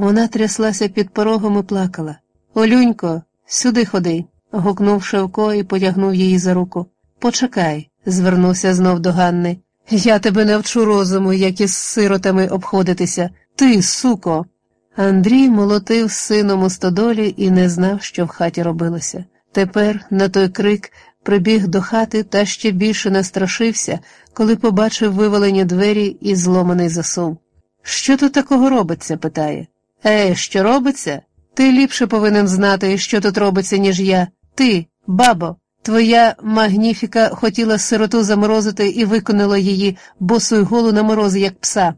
Вона тряслася під порогом і плакала. Олюнько, сюди ходи, гукнув Шевко і потягнув її за руку. Почекай, звернувся знов до Ганни. Я тебе навчу розуму, як із сиротами обходитися. Ти, суко. Андрій молотив сином у стодолі і не знав, що в хаті робилося. Тепер на той крик прибіг до хати та ще більше настрашився, коли побачив вивалені двері і зломаний засув. Що тут такого робиться? питає. Е, що робиться? Ти ліпше повинен знати, що тут робиться, ніж я. Ти, бабо, твоя магніфіка хотіла сироту заморозити і виконала її босу й голу на морози, як пса.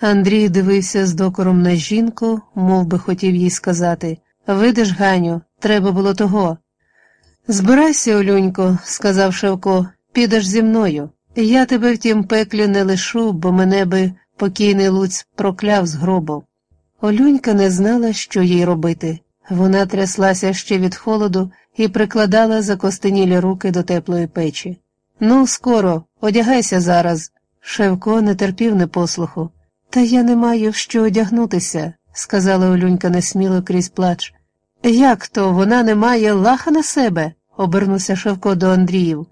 Андрій дивився з докором на жінку, мов би хотів їй сказати Видиш, Ганю, треба було того. Збирайся, Олюнько, сказав Шевко, підеш зі мною. Я тебе в тім пеклі не лишу, бо мене би покійний Луць прокляв з гробу. Олюнька не знала, що їй робити. Вона тряслася ще від холоду і прикладала закостенілі руки до теплої печі. Ну, скоро, одягайся зараз. Шевко не терпів непослуху. Та я не маю в що одягнутися, сказала Олюнька несміло крізь плач. Як то вона не має лаха на себе? обернувся Шевко до Андріїв.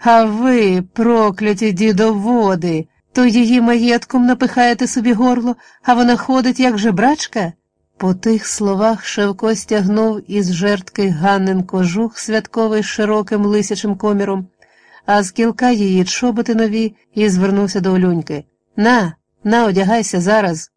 А ви, прокляті дідоводи, то її маєтком напихаєте собі горло, а вона ходить, як жебрачка? По тих словах Шевко стягнув із жертки Ганнин кожух святковий широким лисячим коміром, а з кілка її чоботи нові і звернувся до Олюньки. На, на, одягайся зараз.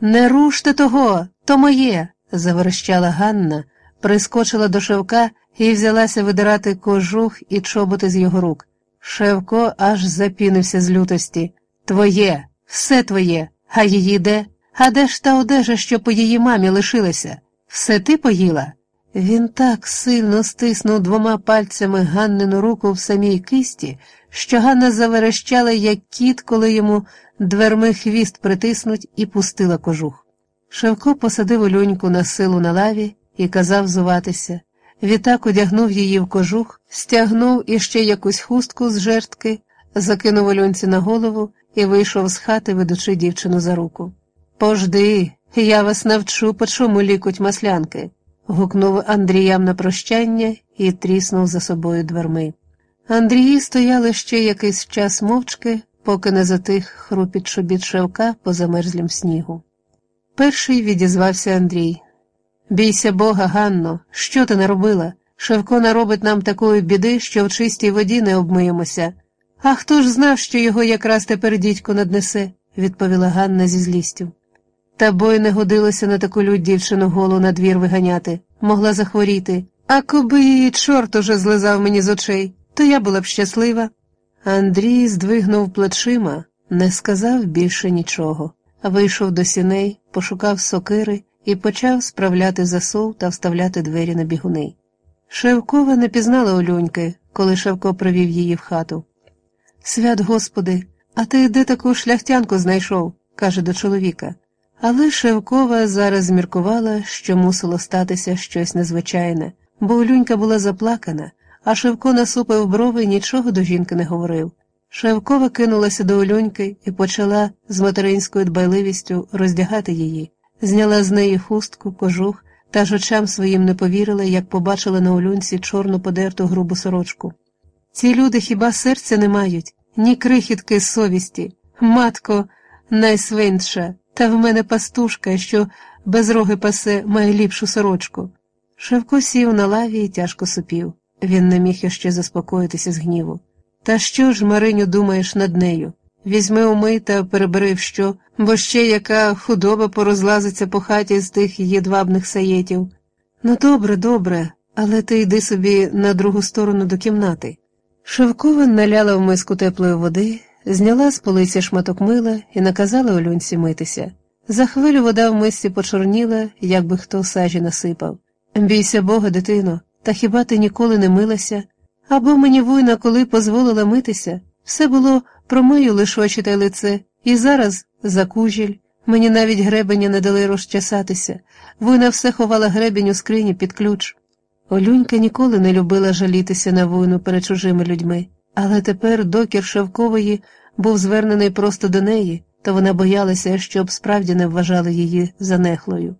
Не руште того, то моє, заверещала Ганна, прискочила до Шевка і взялася видирати кожух і чоботи з його рук. Шевко аж запінився з лютості. Твоє, все твоє, а її де? А де ж та одежа, що по її мамі лишилася? Все ти поїла? Він так сильно стиснув двома пальцями Ганнину руку в самій кисті, що Ганна заверещала, як кіт, коли йому дверми хвіст притиснуть, і пустила кожух. Шевко посадив Олюньку на силу на лаві і казав зуватися. Відтак одягнув її в кожух, стягнув іще якусь хустку з жертки, закинув Олюнці на голову і вийшов з хати, ведучи дівчину за руку. Пожди, я вас навчу, по чому лікуть маслянки, гукнув Андріям на прощання і тріснув за собою дверми. Андрії стояли ще якийсь час мовчки, поки не затих хрупіт чобіт шевка по замерзлім снігу. Перший відізвався Андрій. Бійся Бога, Ганно, що ти наробила? Шевко наробить нам такої біди, що в чистій воді не обмиємося. А хто ж знав, що його якраз тепер дідько наднесе, відповіла Ганна зі злістю. Та бой не годилося на таку людь дівчину голу на двір виганяти, могла захворіти. А коби її чорт уже злизав мені з очей, то я була б щаслива. Андрій здвигнув плечима, не сказав більше нічого, вийшов до сіней, пошукав сокири і почав справляти засов та вставляти двері на бігуни. Шевкова не пізнала Олюньки, коли Шевко привів її в хату. Свят Господи, а ти де таку шляхтянку знайшов? каже до чоловіка. Але Шевкова зараз зміркувала, що мусило статися щось незвичайне, бо Олюнька була заплакана, а Шевко насупив брови і нічого до жінки не говорив. Шевкова кинулася до Олюньки і почала з материнською дбайливістю роздягати її, зняла з неї хустку, кожух та ж очам своїм не повірила, як побачила на Олюнці чорну подерту грубу сорочку. Ці люди хіба серця не мають, ні крихітки совісті, матко найсвинша, та в мене пастушка, що без роги пасе має ліпшу сорочку. Шевко сів на лаві і тяжко супів. Він не міг іще заспокоїтися з гніву. Та що ж, Мариню, думаєш над нею? Візьми умий та перебери що, бо ще яка худоба порозлазиться по хаті з тих єдвабних саєтів. Ну, добре, добре, але ти йди собі на другу сторону до кімнати. Шевкова наляла в миску теплої води, зняла з полиці шматок мила і наказала Олюнці митися. За хвилю вода в мисці почорніла, як би хто сажі насипав. Бійся Бога, дитино, та хіба ти ніколи не милася? Або мені вуйна, коли дозволила митися, все було промию лиш очі та лице, і зараз за кужіль. Мені навіть гребеня не дали розчесатися, вуйна все ховала гребінь у скрині під ключ. Олюнька ніколи не любила жалітися на війну перед чужими людьми, але тепер докір Шевкової був звернений просто до неї, то вона боялася, щоб справді не вважали її занехлою.